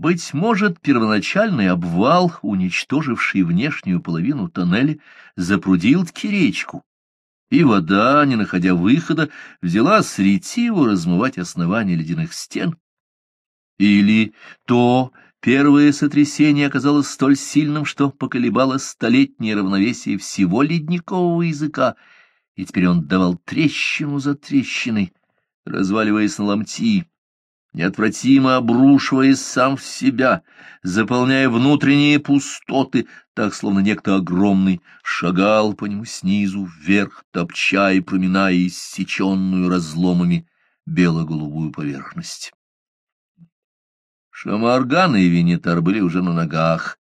Быть может, первоначальный обвал, уничтоживший внешнюю половину тоннеля, запрудил-таки речку, и вода, не находя выхода, взяла с ретиву размывать основание ледяных стен. Или то первое сотрясение оказалось столь сильным, что поколебало столетнее равновесие всего ледникового языка, и теперь он давал трещину за трещиной, разваливаясь на ломти, неотвратимо обрушиваясь сам в себя, заполняя внутренние пустоты, так, словно некто огромный шагал по нему снизу вверх, топча и проминая иссеченную разломами бело-голубую поверхность. Шамарган и Винитар были уже на ногах.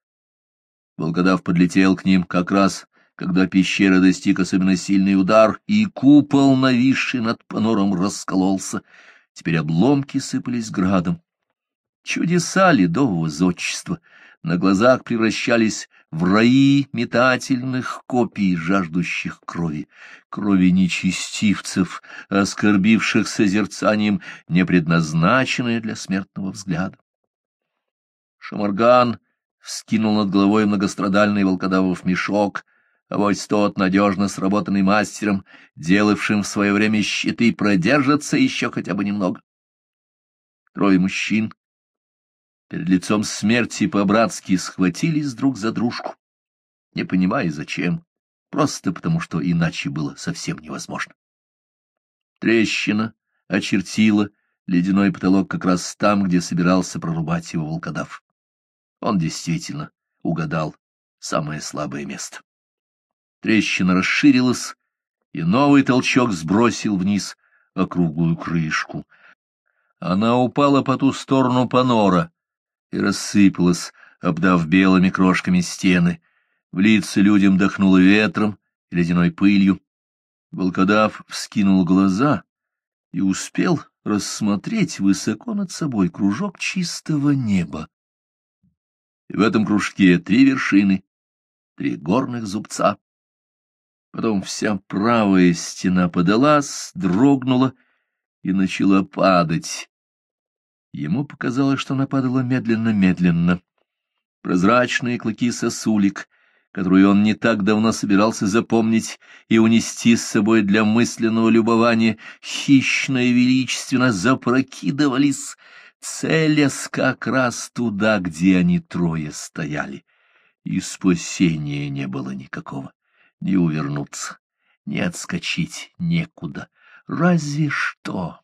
Волкодав подлетел к ним как раз, когда пещера достиг особенно сильный удар, и купол, нависший над панором, раскололся — Теперь обломки сыпались градом. Чудеса ледового зодчества на глазах превращались в раи метательных копий, жаждущих крови, крови нечестивцев, оскорбивших созерцанием, не предназначенное для смертного взгляда. Шамарган вскинул над головой многострадальный волкодавов мешок — а вот тот, надежно сработанный мастером, делавшим в свое время щиты, продержится еще хотя бы немного. Трое мужчин перед лицом смерти по-братски схватились друг за дружку, не понимая зачем, просто потому что иначе было совсем невозможно. Трещина очертила ледяной потолок как раз там, где собирался прорубать его волкодав. Он действительно угадал самое слабое место. Трещина расширилась, и новый толчок сбросил вниз округлую крышку. Она упала по ту сторону панора и рассыпалась, обдав белыми крошками стены. В лица людям дохнуло ветром и ледяной пылью. Волкодав вскинул глаза и успел рассмотреть высоко над собой кружок чистого неба. И в этом кружке три вершины, три горных зубца. Потом вся правая стена подалась, дрогнула и начала падать. Ему показалось, что она падала медленно-медленно. Прозрачные клыки сосулек, которую он не так давно собирался запомнить и унести с собой для мысленного любования, хищно и величественно запрокидывались, целясь как раз туда, где они трое стояли. И спасения не было никакого не увернуться, не отскочить некуда, разве что.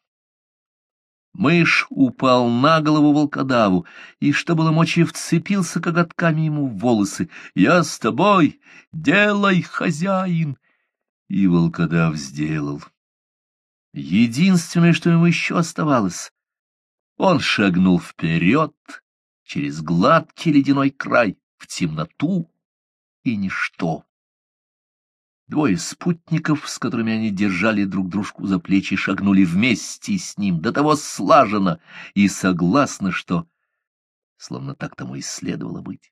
Мышь упал на голову волкодаву, и, что было мочи, вцепился коготками ему в волосы. «Я с тобой! Делай, хозяин!» И волкодав сделал. Единственное, что ему еще оставалось, он шагнул вперед, через гладкий ледяной край, в темноту и ничто. Двое спутников, с которыми они держали друг дружку за плечи, шагнули вместе с ним, до того слаженно и согласно, что словно так тому и следовало быть.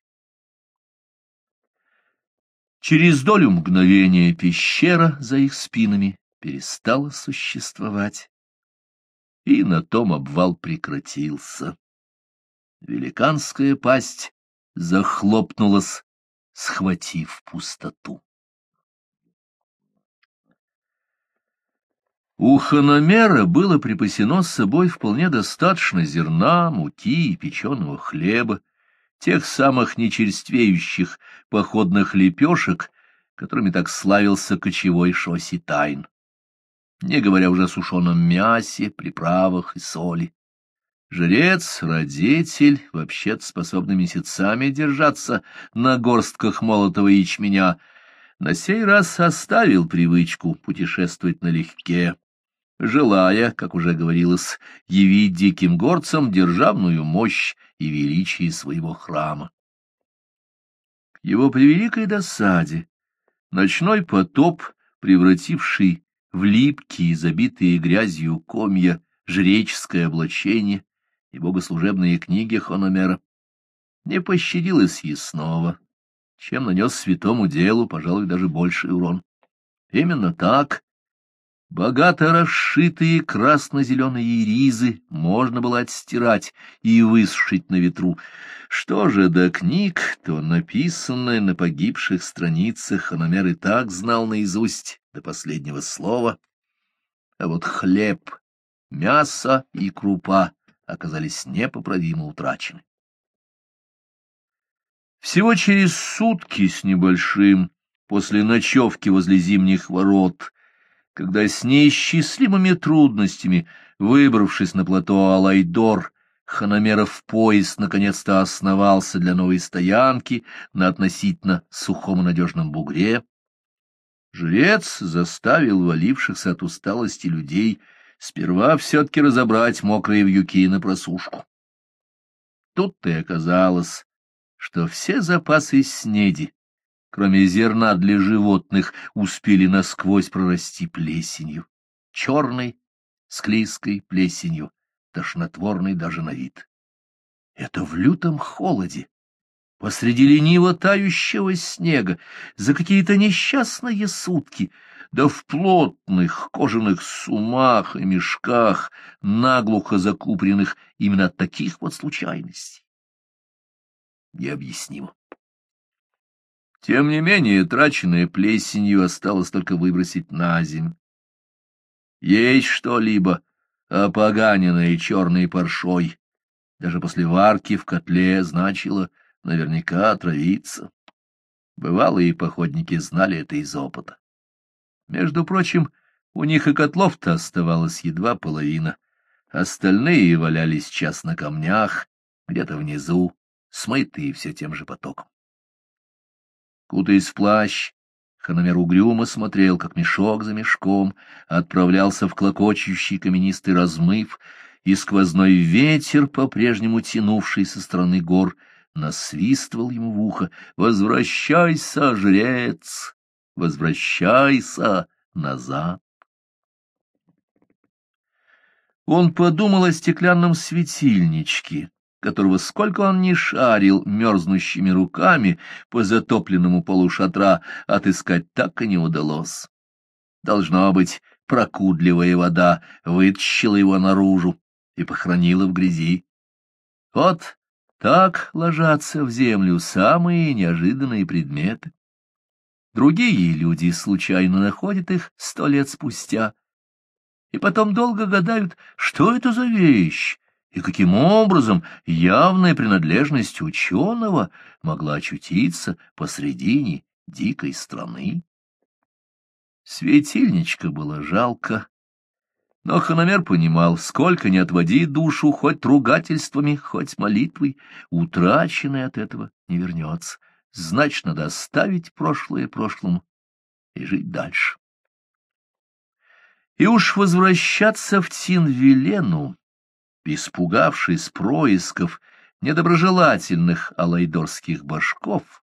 Через долю мгновения пещера за их спинами перестала существовать, и на том обвал прекратился. Великанская пасть захлопнулась, схватив пустоту. У хономера было припасено с собой вполне достаточно зерна, муки и печеного хлеба, тех самых нечерствеющих походных лепешек, которыми так славился кочевой Шоситайн, не говоря уже о сушеном мясе, приправах и соли. Жрец, родитель, вообще-то способный месяцами держаться на горстках молотого ячменя, на сей раз оставил привычку путешествовать налегке желая, как уже говорилось, явить диким горцам державную мощь и величие своего храма. К его превеликой досаде ночной потоп, превративший в липкие, забитые грязью комья, жреческое облачение и богослужебные книги Хономера, не пощадил и съестного, чем нанес святому делу, пожалуй, даже больший урон. Именно так Богато расшитые красно-зеленые ризы можно было отстирать и высушить на ветру. Что же до книг, то написанное на погибших страницах Хономер и так знал наизусть до последнего слова. А вот хлеб, мясо и крупа оказались непоправимо утрачены. Всего через сутки с небольшим, после ночевки возле зимних ворот, когда с неисчислимыми трудностями, выбравшись на плато Алайдор, Ханамеров поезд наконец-то основался для новой стоянки на относительно сухом и надежном бугре, жрец заставил валившихся от усталости людей сперва все-таки разобрать мокрые вьюки на просушку. Тут-то и оказалось, что все запасы снеди, кроме зерна для животных, успели насквозь прорасти плесенью, черной, склизкой плесенью, тошнотворной даже на вид. Это в лютом холоде, посреди лениво тающего снега, за какие-то несчастные сутки, да в плотных кожаных сумах и мешках, наглухо закупленных именно от таких вот случайностей. Необъяснимо. Тем не менее, траченное плесенью осталось только выбросить на земь. Есть что-либо опоганенное черной паршой, даже после варки в котле значило наверняка отравиться. Бывалые походники знали это из опыта. Между прочим, у них и котлов-то оставалось едва половина. Остальные валялись час на камнях, где-то внизу, смытые все тем же потоком. Кутаясь в плащ, Хономер угрюмо смотрел, как мешок за мешком отправлялся в клокочущий каменистый размыв, и сквозной ветер, по-прежнему тянувший со стороны гор, насвистывал ему в ухо «Возвращайся, жрец! Возвращайся назад!» Он подумал о стеклянном светильничке, которого сколько он ни шарил мерзнущими руками по затопленному полу шатра, отыскать так и не удалось. Должно быть, прокудливая вода вытащила его наружу и похоронила в грязи. Вот так ложатся в землю самые неожиданные предметы. Другие люди случайно находят их сто лет спустя, и потом долго гадают, что это за вещь, и каким образом явная принадлежность ученого могла очутиться посредине дикой страны. Светильничка было жалко, но Хономер понимал, сколько не отводи душу хоть ругательствами, хоть молитвой, утраченный от этого не вернется. Значит, надо оставить прошлое прошлому и жить дальше. И уж возвращаться в Тинвилену испугавшись происков недоброжелательных алайдорских башков,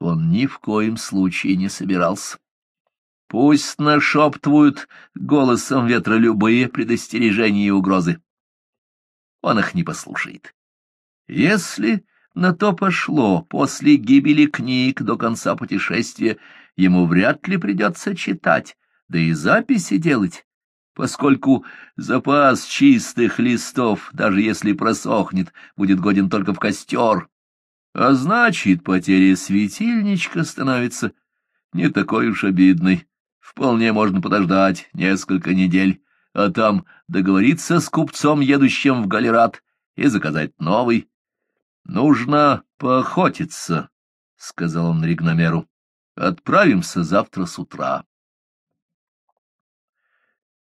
он ни в коем случае не собирался. Пусть нашептывают голосом ветра любые предостережения и угрозы. Он их не послушает. Если на то пошло, после гибели книг до конца путешествия ему вряд ли придется читать, да и записи делать, поскольку запас чистых листов, даже если просохнет, будет годен только в костер. А значит, потеря светильничка становится не такой уж обидной. Вполне можно подождать несколько недель, а там договориться с купцом, едущим в Галерат, и заказать новый. — Нужно поохотиться, — сказал он Ригномеру. — Отправимся завтра с утра.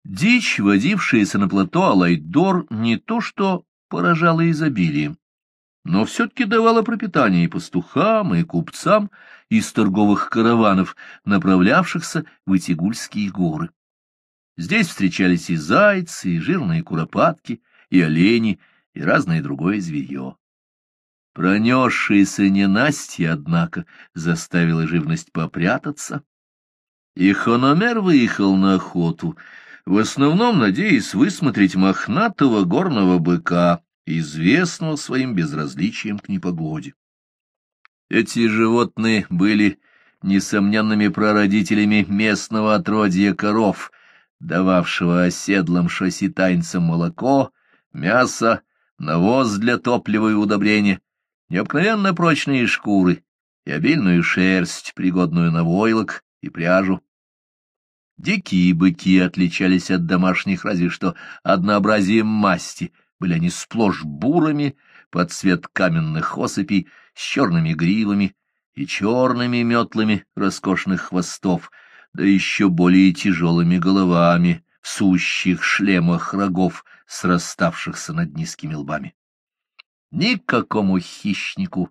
Дичь, водившаяся на плато Алайдор, не то что поражала изобилием, но все-таки давала пропитание и пастухам, и купцам из торговых караванов, направлявшихся в Итигульские горы. Здесь встречались и зайцы, и жирные куропатки, и олени, и разное другое зверье. Пронесшаяся ненастье, однако, заставила живность попрятаться, и Хономер выехал на охоту — в основном надеясь высмотреть мохнатого горного быка, известного своим безразличием к непогоде. Эти животные были несомненными прародителями местного отродья коров, дававшего оседлым шоситайнцам молоко, мясо, навоз для топлива и удобрения, необыкновенно прочные шкуры и обильную шерсть, пригодную на войлок и пряжу. Дикие быки отличались от домашних разве что однообразием масти, были они сплошь бурыми, под цвет каменных осыпей, с черными гривами и черными метлами роскошных хвостов, да еще более тяжелыми головами в сущих шлемах рогов, сраставшихся над низкими лбами. Никакому хищнику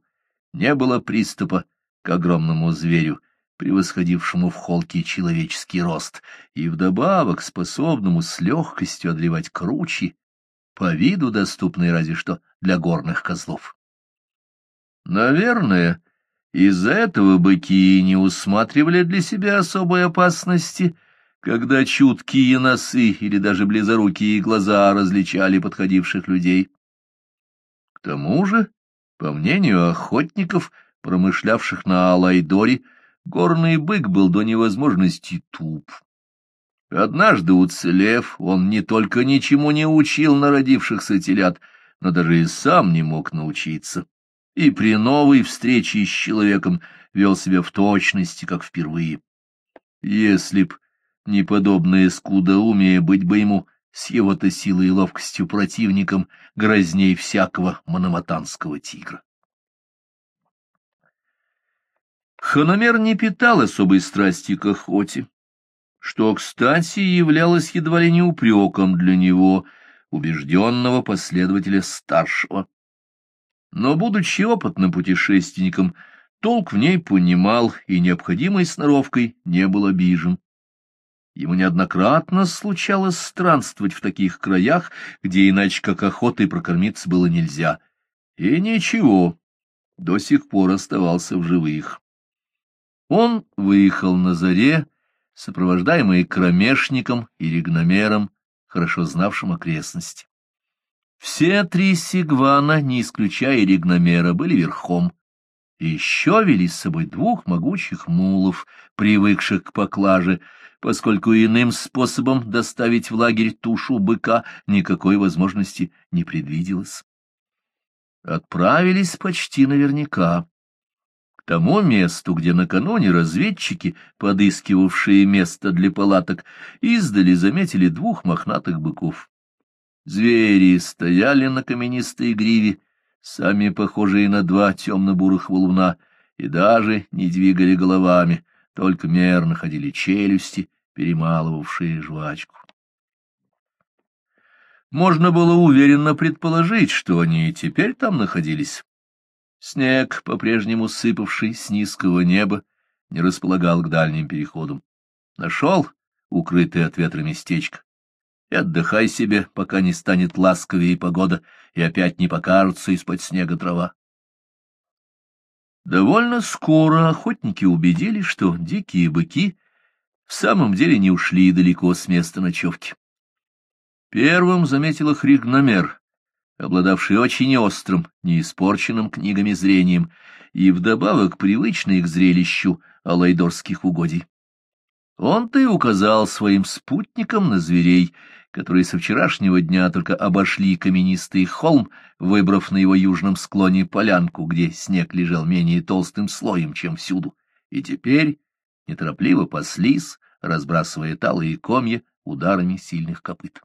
не было приступа к огромному зверю, превосходившему в холке человеческий рост, и вдобавок способному с легкостью одолевать кручи, по виду доступные разве что для горных козлов. Наверное, из-за этого быки не усматривали для себя особой опасности, когда чуткие носы или даже близорукие глаза различали подходивших людей. К тому же, по мнению охотников, промышлявших на Алайдоре, горный бык был до невозможности туп. Однажды уцелев, он не только ничему не учил народившихся телят, но даже и сам не мог научиться. И при новой встрече с человеком вел себя в точности, как впервые. Если б не подобное скудоумие быть бы ему с его-то силой и ловкостью противником грозней всякого мономатанского тигра. Хономер не питал особой страсти к охоте, что, кстати, являлось едва ли не упреком для него, убежденного последователя старшего. Но, будучи опытным путешественником, толк в ней понимал и необходимой сноровкой не был обижен. Ему неоднократно случалось странствовать в таких краях, где иначе как охотой прокормиться было нельзя. И ничего, до сих пор оставался в живых. Он выехал на заре, сопровождаемый кромешником и ригномером, хорошо знавшим окрестности. Все три сигвана, не исключая ригномера, были верхом, еще вели с собой двух могучих мулов, привыкших к поклаже, поскольку иным способом доставить в лагерь тушу быка никакой возможности не предвиделось. Отправились почти наверняка. Тому месту, где накануне разведчики, подыскивавшие место для палаток, издали заметили двух мохнатых быков. Звери стояли на каменистой гриве, сами похожие на два темно-бурых валуна, и даже не двигали головами, только мерно ходили челюсти, перемалывавшие жвачку. Можно было уверенно предположить, что они и теперь там находились. Снег, по-прежнему сыпавший с низкого неба, не располагал к дальним переходам. Нашел укрытое от ветра местечко и отдыхай себе, пока не станет ласковее погода, и опять не покажется из-под снега трава. Довольно скоро охотники убедились, что дикие быки в самом деле не ушли далеко с места ночевки. Первым заметил их ригномер, обладавший очень острым, неиспорченным книгами зрением и вдобавок привычный к зрелищу алайдорских угодий. Он-то и указал своим спутникам на зверей, которые со вчерашнего дня только обошли каменистый холм, выбрав на его южном склоне полянку, где снег лежал менее толстым слоем, чем всюду, и теперь неторопливо паслись, разбрасывая талые комья ударами сильных копыт.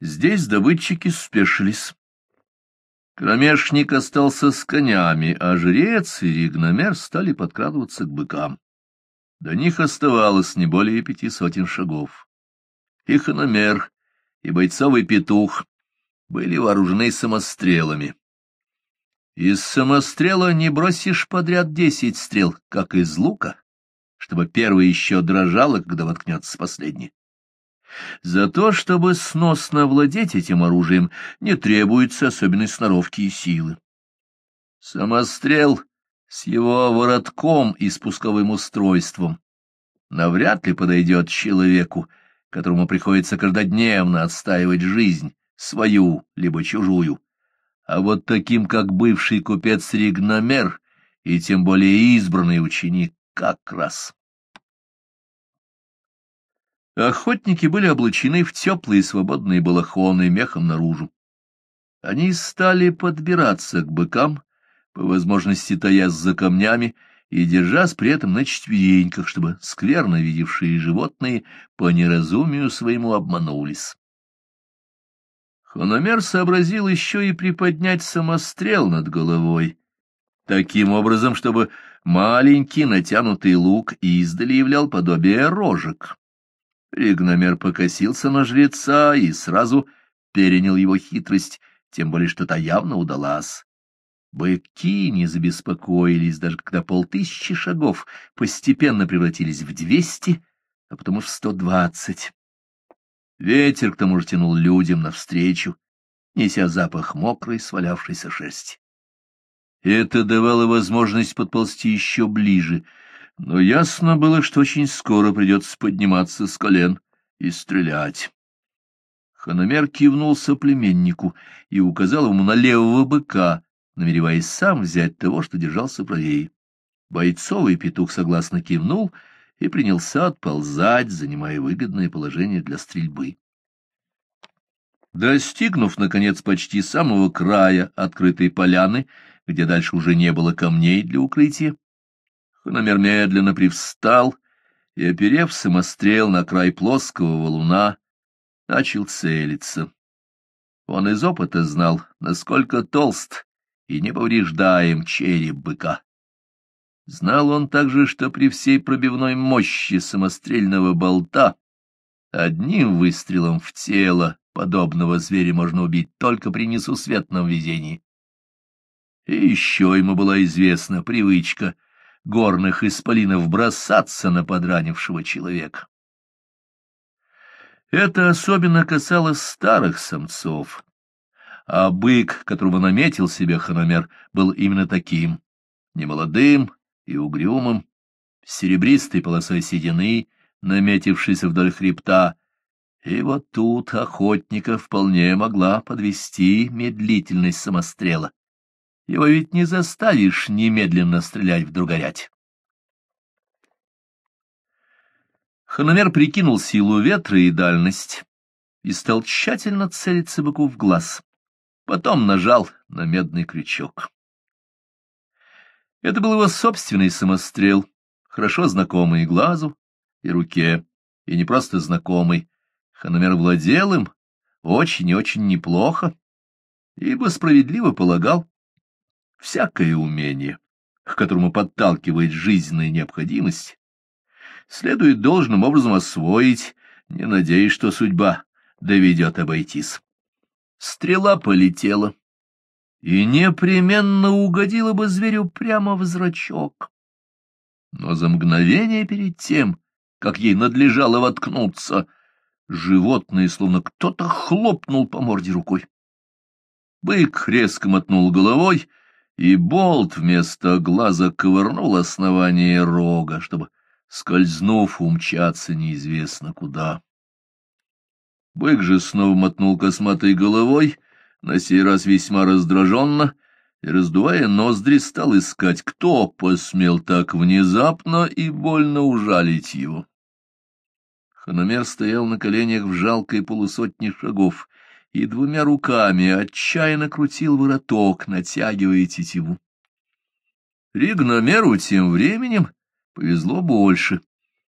Здесь добытчики спешились. Кромешник остался с конями, а жрец и ригномер стали подкрадываться к быкам. До них оставалось не более пяти сотен шагов. И хономер, и бойцовый петух были вооружены самострелами. Из самострела не бросишь подряд десять стрел, как из лука, чтобы первый еще дрожало, когда воткнется последний. За то, чтобы сносно владеть этим оружием, не требуется особенной сноровки и силы. Самострел с его воротком и спусковым устройством навряд ли подойдет человеку, которому приходится каждодневно отстаивать жизнь, свою либо чужую. А вот таким, как бывший купец Ригномер, и тем более избранный ученик, как раз. Охотники были облачены в теплые свободные балахоны мехом наружу. Они стали подбираться к быкам, по возможности таясь за камнями и держась при этом на четвереньках, чтобы скверно видевшие животные по неразумию своему обманулись. Хономер сообразил еще и приподнять самострел над головой, таким образом, чтобы маленький натянутый лук издали являл подобие рожек. Ригномер покосился на жреца и сразу перенял его хитрость, тем более что та явно удалась. Быки не забеспокоились, даже когда полтысячи шагов постепенно превратились в двести, а потом и в сто двадцать. Ветер к тому же тянул людям навстречу, неся запах мокрой свалявшейся шерсти. Это давало возможность подползти еще ближе, но ясно было, что очень скоро придется подниматься с колен и стрелять. Хономер кивнул соплеменнику и указал ему на левого быка, намереваясь сам взять того, что держался правее. Бойцовый петух согласно кивнул и принялся отползать, занимая выгодное положение для стрельбы. Достигнув, наконец, почти самого края открытой поляны, где дальше уже не было камней для укрытия, Хономер медленно привстал и, оперев самострел на край плоского валуна, начал целиться. Он из опыта знал, насколько толст и неповреждаем череп быка. Знал он также, что при всей пробивной мощи самострельного болта одним выстрелом в тело подобного зверя можно убить только при несусветном везении. И еще ему была известна привычка горных исполинов бросаться на подранившего человека. Это особенно касалось старых самцов, а бык, которого наметил себе хономер, был именно таким, немолодым и угрюмым, с серебристой полосой седины, наметившейся вдоль хребта, и вот тут охотника вполне могла подвести медлительность самострела. Его ведь не заставишь немедленно стрелять в другорять. Хономер прикинул силу ветра и дальность и стал тщательно целиться быку в глаз. Потом нажал на медный крючок. Это был его собственный самострел, хорошо знакомый глазу и руке, и не просто знакомый. Хономер владел им очень и очень неплохо, ибо справедливо полагал, всякое умение, к которому подталкивает жизненная необходимость, следует должным образом освоить, не надеясь, что судьба доведет обойтись. Стрела полетела и непременно угодила бы зверю прямо в зрачок. Но за мгновение перед тем, как ей надлежало воткнуться, животное, словно кто-то хлопнул по морде рукой. Бык резко мотнул головой, и болт вместо глаза ковырнул основание рога, чтобы, скользнув, умчаться неизвестно куда. Бык же снова мотнул косматой головой, на сей раз весьма раздраженно, и, раздувая ноздри, стал искать, кто посмел так внезапно и больно ужалить его. Хономер стоял на коленях в жалкой полусотни шагов и двумя руками отчаянно крутил вороток, натягивая тетиву. Ригномеру тем временем повезло больше.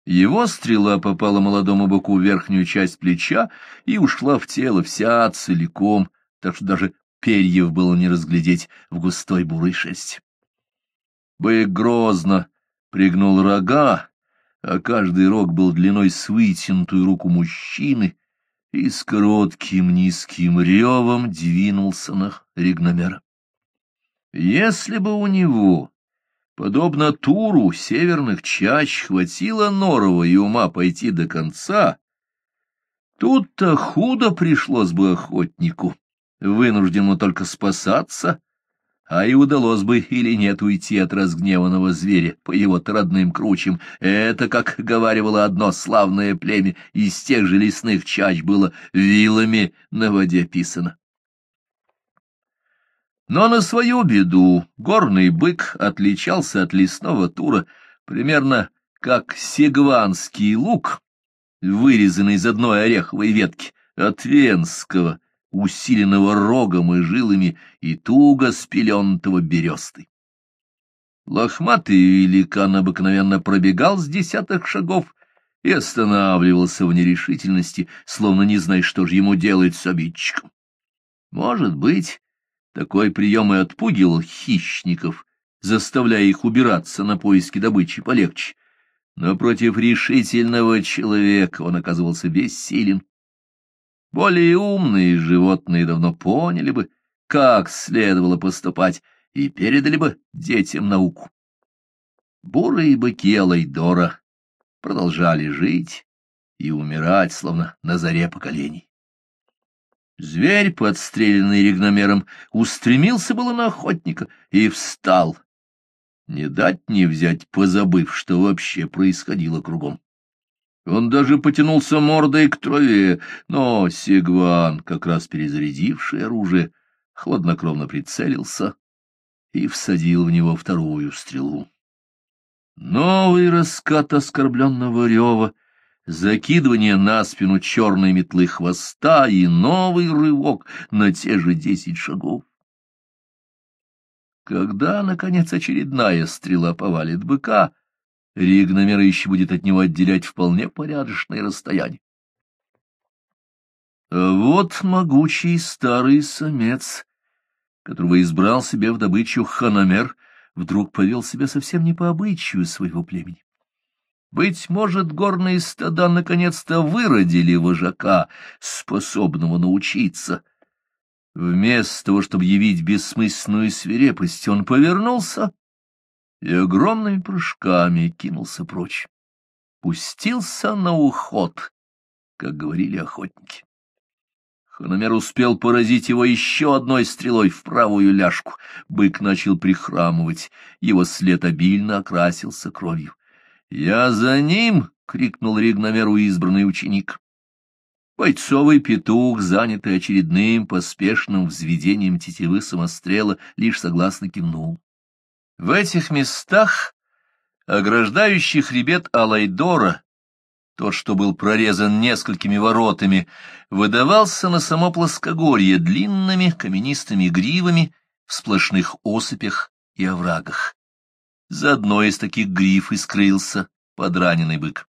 Его стрела попала молодому быку в верхнюю часть плеча и ушла в тело вся целиком, так что даже перьев было не разглядеть в густой бурой шерсти. Бык грозно пригнул рога, а каждый рог был длиной с вытянутую руку мужчины, и с коротким низким ревом двинулся на Ригномера. Если бы у него, подобно туру северных чащ, хватило норова и ума пойти до конца, тут-то худо пришлось бы охотнику, вынужденному только спасаться а и удалось бы или нет уйти от разгневанного зверя по его родным кручам. Это, как говаривало одно славное племя, из тех же лесных чач было вилами на воде писано. Но на свою беду горный бык отличался от лесного тура примерно как сегванский лук, вырезанный из одной ореховой ветки, от венского, усиленного рогом и жилами и туго спеленутого берестой. Лохматый великан обыкновенно пробегал с десятых шагов и останавливался в нерешительности, словно не зная, что же ему делать с обидчиком. Может быть, такой прием и отпугивал хищников, заставляя их убираться на поиски добычи полегче. Но против решительного человека он оказывался бессилен. Более умные животные давно поняли бы, как следовало поступать, и передали бы детям науку. Бурые быки Алайдора продолжали жить и умирать, словно на заре поколений. Зверь, подстреленный ригномером, устремился было на охотника и встал, не дать не взять, позабыв, что вообще происходило кругом. Он даже потянулся мордой к траве, но Сигван, как раз перезарядивший оружие, хладнокровно прицелился и всадил в него вторую стрелу. Новый раскат оскорбленного рева, закидывание на спину черной метлы хвоста и новый рывок на те же десять шагов. Когда, наконец, очередная стрела повалит быка, Ригномера еще будет от него отделять вполне порядочное расстояние. А вот могучий старый самец, которого избрал себе в добычу Ханамер, вдруг повел себя совсем не по обычаю своего племени. Быть может, горные стада наконец-то выродили вожака, способного научиться. Вместо того, чтобы явить бессмысленную свирепость, он повернулся и огромными прыжками кинулся прочь. Пустился на уход, как говорили охотники. Хономер успел поразить его еще одной стрелой в правую ляжку. Бык начал прихрамывать, его след обильно окрасился кровью. «Я за ним!» — крикнул Ригномеру избранный ученик. Бойцовый петух, занятый очередным поспешным взведением тетивы самострела, лишь согласно кивнул. В этих местах, ограждающих хребет Алайдора, тот, что был прорезан несколькими воротами, выдавался на само плоскогорье длинными каменистыми гривами в сплошных осыпях и оврагах. За одной из таких гриф и скрылся подраненный бык.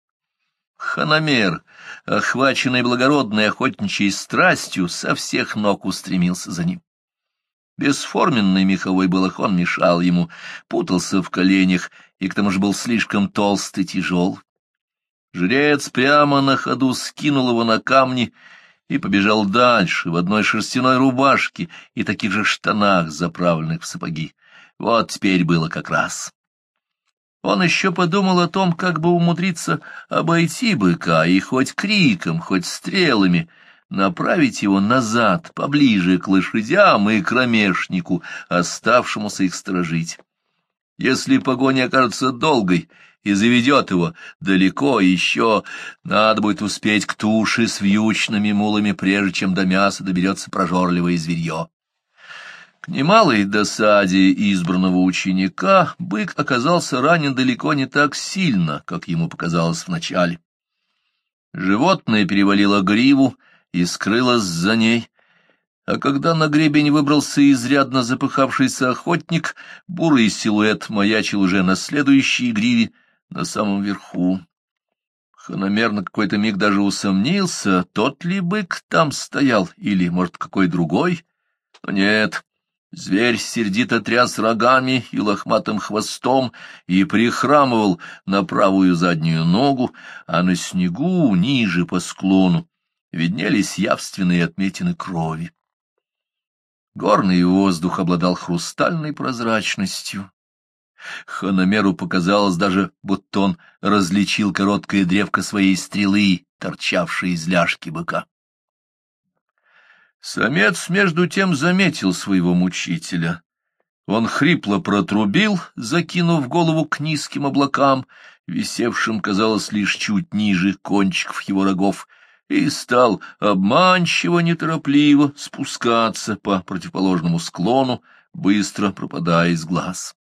Ханамер, охваченный благородной охотничьей страстью, со всех ног устремился за ним. Бесформенный меховой балахон мешал ему, путался в коленях и к тому же был слишком толст и тяжел. Жрец прямо на ходу скинул его на камни и побежал дальше, в одной шерстяной рубашке и таких же штанах, заправленных в сапоги. Вот теперь было как раз. Он еще подумал о том, как бы умудриться обойти быка и хоть криком, хоть стрелами направить его назад, поближе к лошадям и кромешнику, оставшемуся их сторожить. Если погоня окажется долгой и заведет его далеко еще, надо будет успеть к туше с вьючными мулами, прежде чем до мяса доберется прожорливое зверье. К немалой досаде избранного ученика бык оказался ранен далеко не так сильно, как ему показалось вначале. Животное перевалило гриву и скрылось за ней, а когда на гребень выбрался изрядно запыхавшийся охотник, бурый силуэт маячил уже на следующей гриве, на самом верху. Ханамер на какой-то миг даже усомнился, тот ли бык там стоял, или, может, какой другой. Но нет, зверь сердито тряс рогами и лохматым хвостом и прихрамывал на правую заднюю ногу, а на снегу, ниже по склону, виднелись явственные отметины крови. Горный воздух обладал хрустальной прозрачностью. Ханамеру показалось даже, будто он различил короткое древко своей стрелы, торчавшей из ляжки быка. Самец, между тем, заметил своего мучителя. Он хрипло протрубил, закинув голову к низким облакам, висевшим, казалось, лишь чуть ниже кончиков его рогов, и стал обманчиво неторопливо спускаться по противоположному склону, быстро пропадая из глаз.